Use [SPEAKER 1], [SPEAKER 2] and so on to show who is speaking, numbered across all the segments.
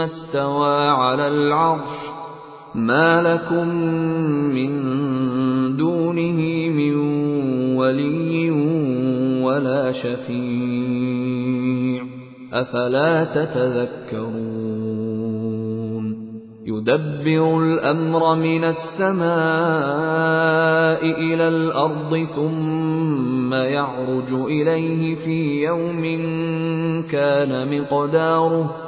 [SPEAKER 1] استوى على العرش ما لكم من دونه من ولي ولا شفيع أفلا تتذكرون يدبر الأمر من السماء إلى الأرض ثم يعرج إليه في يوم كان مقداره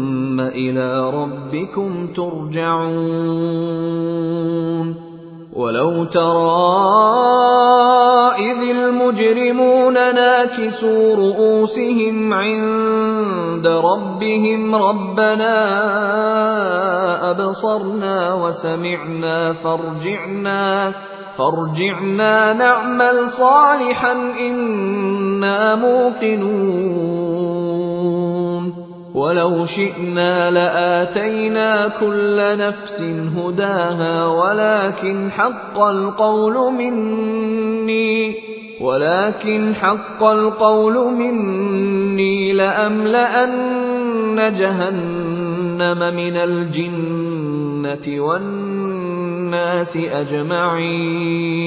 [SPEAKER 1] إلى ربكم ترجعون. ولو ترى إذ المجرمون ناكسوا رؤوسهم عند ربهم ربنا أبصرنا وسمعنا فارجعنا فارجعنا نعمل صالحا إنا موقنون. ولو شئنا لآتينا كل نفس هداها ولكن حق القول مني ولكن حق القول مني لأملأن جهنم من الجنة والناس أجمعين.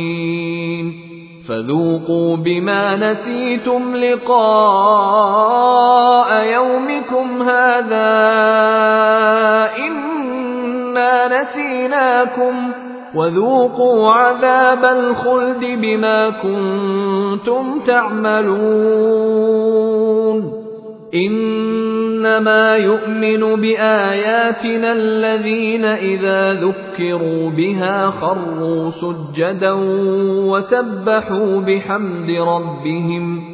[SPEAKER 1] فذوقوا بما نسيتم لقاء يومكم هذا إنا نسيناكم وذوقوا عذاب الخلد بما كنتم تعملون. إنما يؤمن بآياتنا الذين إذا ذكروا بها خروا سجدا وسبحوا بحمد ربهم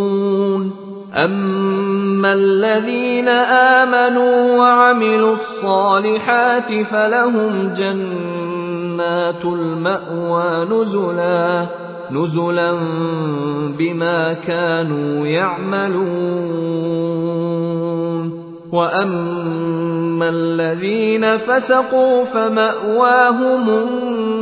[SPEAKER 1] أما الذين آمنوا وعملوا الصالحات فلهم جنات المأوى نزلا نزلا بما كانوا يعملون. واما الذين فسقوا فماواهم النار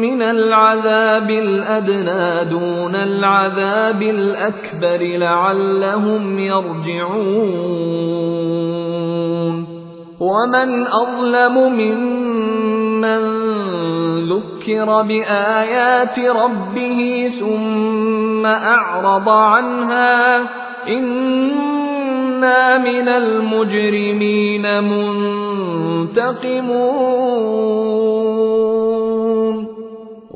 [SPEAKER 1] من العذاب الأدنى دون العذاب الأكبر لعلهم يرجعون. ومن أظلم ممن ذكر بآيات ربه ثم أعرض عنها إنا من المجرمين منتقمون.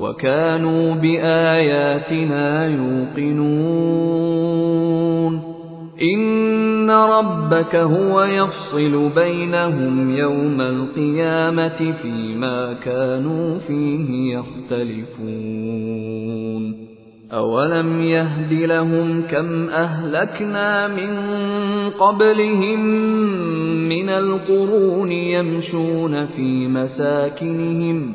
[SPEAKER 1] وكانوا بآياتنا يوقنون. إن ربك هو يفصل بينهم يوم القيامة فيما كانوا فيه يختلفون. أولم يهد لهم كم أهلكنا من قبلهم من القرون يمشون في مساكنهم